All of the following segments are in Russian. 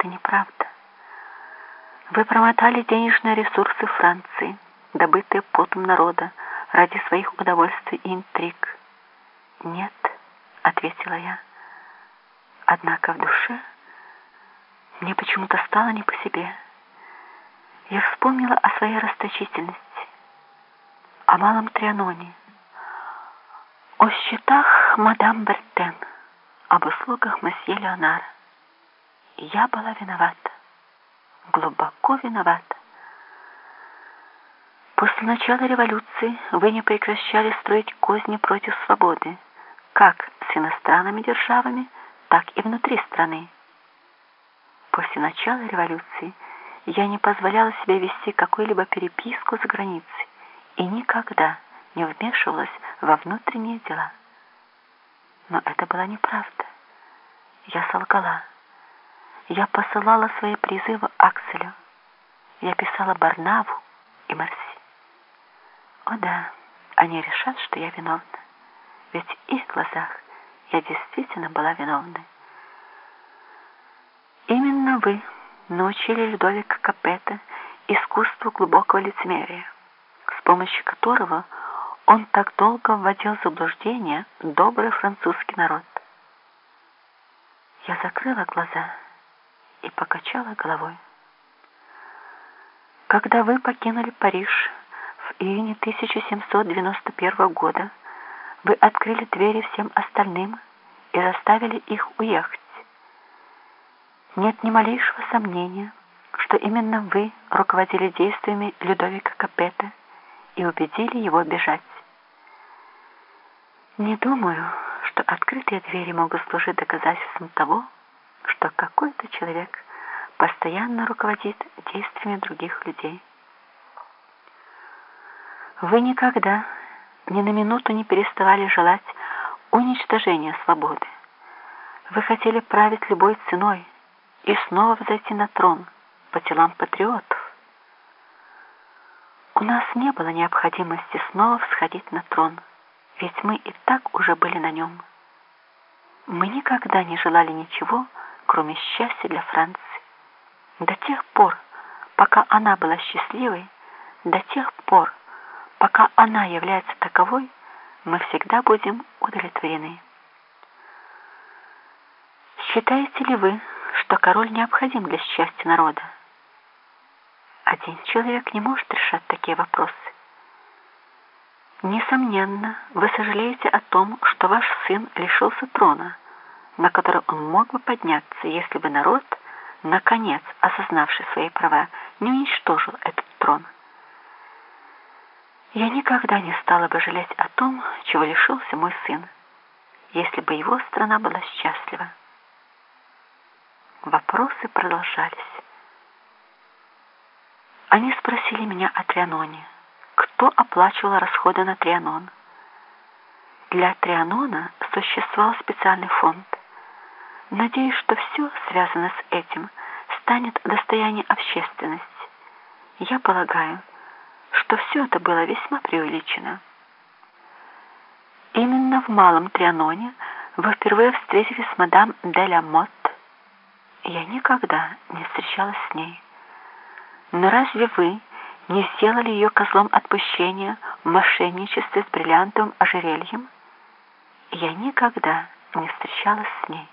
это неправда. Вы промотали денежные ресурсы Франции, добытые потом народа, ради своих удовольствий и интриг. «Нет», — ответила я. Однако в душе мне почему-то стало не по себе. Я вспомнила о своей расточительности, о малом Трианоне, о счетах мадам Бертен, об услугах месье Леонара. Я была виновата, глубоко виновата. После начала революции вы не прекращали строить козни против свободы, как с иностранными державами, так и внутри страны. После начала революции я не позволяла себе вести какую-либо переписку за границей и никогда не вмешивалась во внутренние дела. Но это была неправда. Я солгала. Я посылала свои призывы Акселю. Я писала Барнаву и Марси. О да, они решат, что я виновна. Ведь в их глазах я действительно была виновной. Именно вы научили Людовика Капета искусству глубокого лицемерия, с помощью которого он так долго вводил в заблуждение добрый французский народ. Я закрыла глаза и покачала головой. Когда вы покинули Париж в июне 1791 года, вы открыли двери всем остальным и заставили их уехать. Нет ни малейшего сомнения, что именно вы руководили действиями Людовика Капета и убедили его бежать. Не думаю, что открытые двери могут служить доказательством того, что какой-то человек постоянно руководит действиями других людей. Вы никогда ни на минуту не переставали желать уничтожения свободы. Вы хотели править любой ценой и снова взойти на трон по телам патриотов. У нас не было необходимости снова всходить на трон, ведь мы и так уже были на нем. Мы никогда не желали ничего, кроме счастья для Франции. До тех пор, пока она была счастливой, до тех пор, пока она является таковой, мы всегда будем удовлетворены. Считаете ли вы, что король необходим для счастья народа? Один человек не может решать такие вопросы. Несомненно, вы сожалеете о том, что ваш сын лишился трона, на который он мог бы подняться, если бы народ, наконец осознавший свои права, не уничтожил этот трон. Я никогда не стала бы жалеть о том, чего лишился мой сын, если бы его страна была счастлива. Вопросы продолжались. Они спросили меня о Трианоне. Кто оплачивал расходы на Трианон? Для Трианона существовал специальный фонд. Надеюсь, что все, связанное с этим, станет достоянием общественности. Я полагаю, что все это было весьма преувеличено. Именно в Малом Трианоне вы впервые встретились с мадам Деля Мот. Я никогда не встречалась с ней. Но разве вы не сделали ее козлом отпущения в мошенничестве с бриллиантовым ожерельем? Я никогда не встречалась с ней.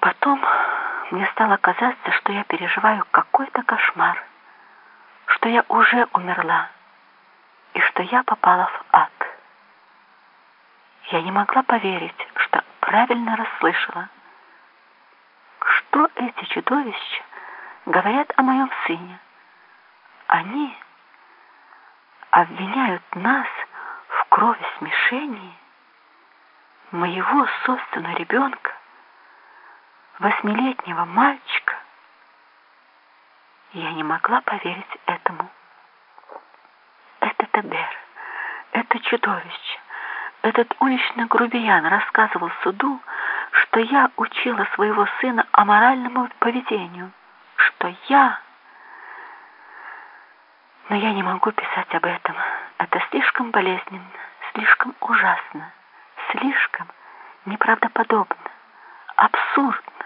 Потом мне стало казаться, что я переживаю какой-то кошмар, что я уже умерла и что я попала в ад. Я не могла поверить, что правильно расслышала. Что эти чудовища говорят о моем сыне? Они обвиняют нас в крови смешении моего собственного ребенка, восьмилетнего мальчика. Я не могла поверить этому. Это Тедер, это чудовище, этот уличный грубиян рассказывал суду, что я учила своего сына аморальному поведению, что я... Но я не могу писать об этом. Это слишком болезненно, слишком ужасно, слишком неправдоподобно, абсурдно.